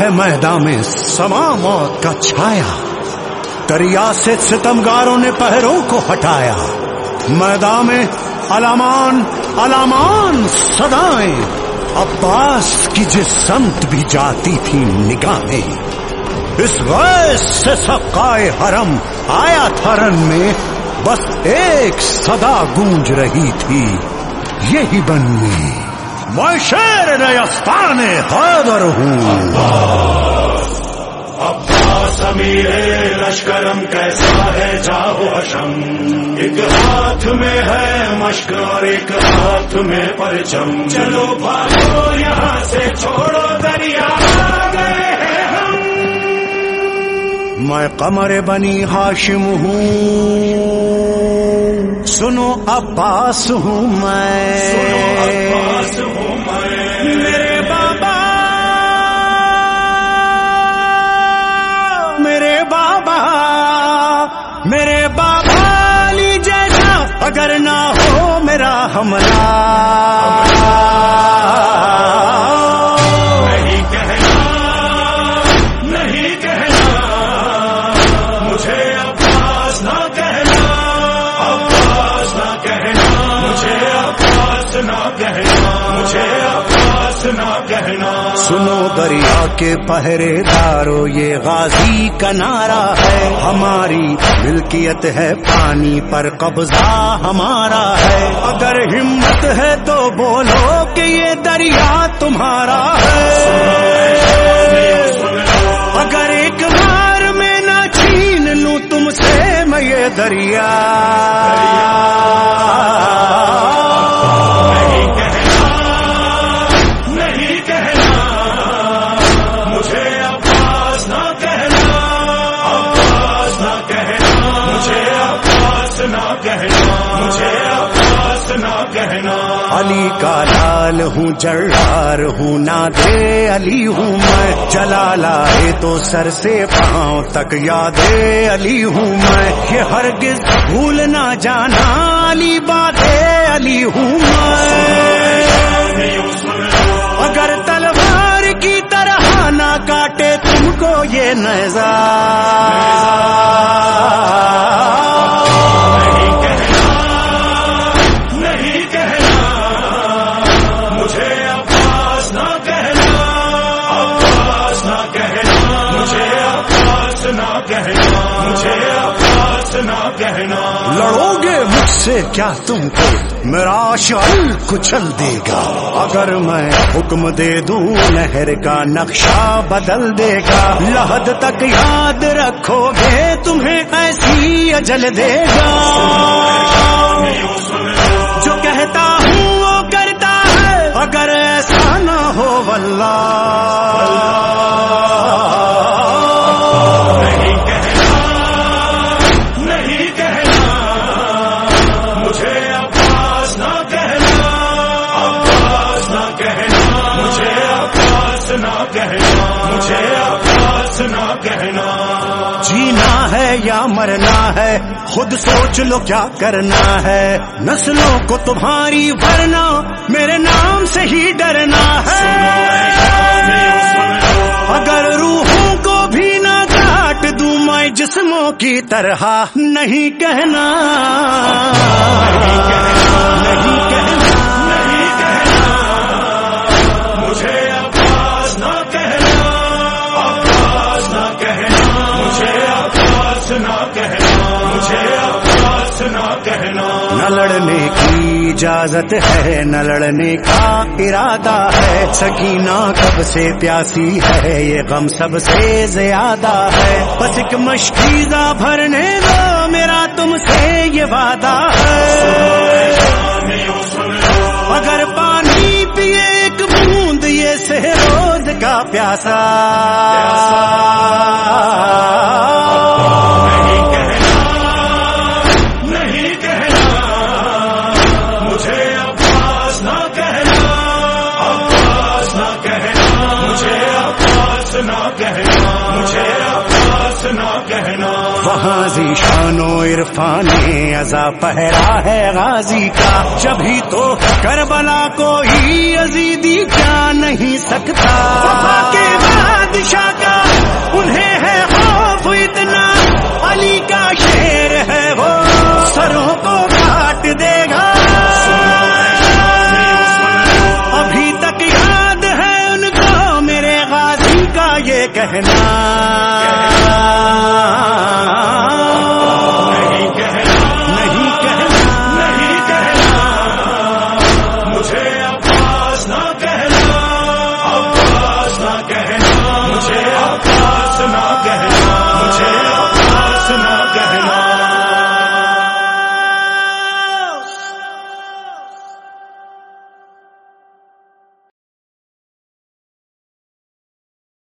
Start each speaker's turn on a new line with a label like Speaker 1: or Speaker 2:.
Speaker 1: ہے میدان میں سما موت کا چھایا۔ دریا سے ستمگاروں نے پہروں کو ہٹایا۔ میدان میں علامان علامان سدائیں عباس کی جس سمت بھی جاتی تھی نگاہیں۔ اس غیث سے سقائے حرم آیا تھا رن میں۔ بس ایک صدا گونج رہی تھی۔ یہی بنی میں شیر نیستان حیدر ہوں
Speaker 2: عباس امیر لشکرم کیسا ہے جاؤ حشم ایک ہاتھ میں ہے اور ایک ہاتھ میں پرچم چلو بھاگو یہاں سے چھوڑو دریا گئے ہیں ہم
Speaker 1: میں قمر بنی ہاشم ہوں سنو عباس ہوں میں۔
Speaker 2: سنو عباس ہوں میں۔
Speaker 1: میرے بابا۔ میرے بابا۔ میرے بابا علی جیسا اگر نہ ہو میرا حملہ سنو دریا کے پہرے دارو، یہ غازی کا نعرہ ہے۔ ہماری ملکیت ہے پانی پر، قبضہ ہمارا ہے۔ اگر ہمت ہے تو بولو کہ یہ دریا تمہارا ہے۔ اگر ایک بار میں نہ چھین لوں تم سے، میں یہ دریا علی کا لال ہوں جرار ہوں نہ دے علی ہوں میں جلالا ہے تو سر سے پاؤں تک یاد علی ہوں میں یہ ہرگز بھول نہ جانا علی بات علی ہوں میں۔ اگر تلوار کی طرح نہ کاٹے تم کو یہ نظر سے کیا تم کو میرا شال کچل دے گا؟ اگر میں حکم دے دوں، نہر کا نقشہ بدل دے گا۔ لحد تک یاد رکھو گے تمہیں ایسی اجل دے گا۔
Speaker 2: عباس نہ کہنا۔
Speaker 1: جینا ہے یا مرنا ہے، خود سوچ لو کیا کرنا ہے۔ نسلوں کو تمہاری ورنا میرے نام سے ہی ڈرنا ہے۔ اگر روحوں کو بھی نہ کاٹ دوں میں جسموں کی طرح، نہیں کہنا۔ نہیں کہنا۔
Speaker 2: نہ
Speaker 1: لڑنے کی اجازت ہے نہ لڑنے کا ارادہ ہے سکینہ کب سے پیاسی ہے یہ غم سب سے زیادہ ہے بس ایک مشکیزہ بھرنے دو میرا تم سے یہ وعدہ ہے اگر پانی پیے ایک بوند یہ سے روز کا پیاسا
Speaker 2: نہ کہنا، مجھے عباس نہ کہنا۔
Speaker 1: وہاں ذیشان و عرفان ازا پہرا ہے غازی کا۔ جبھی تو کربلا کو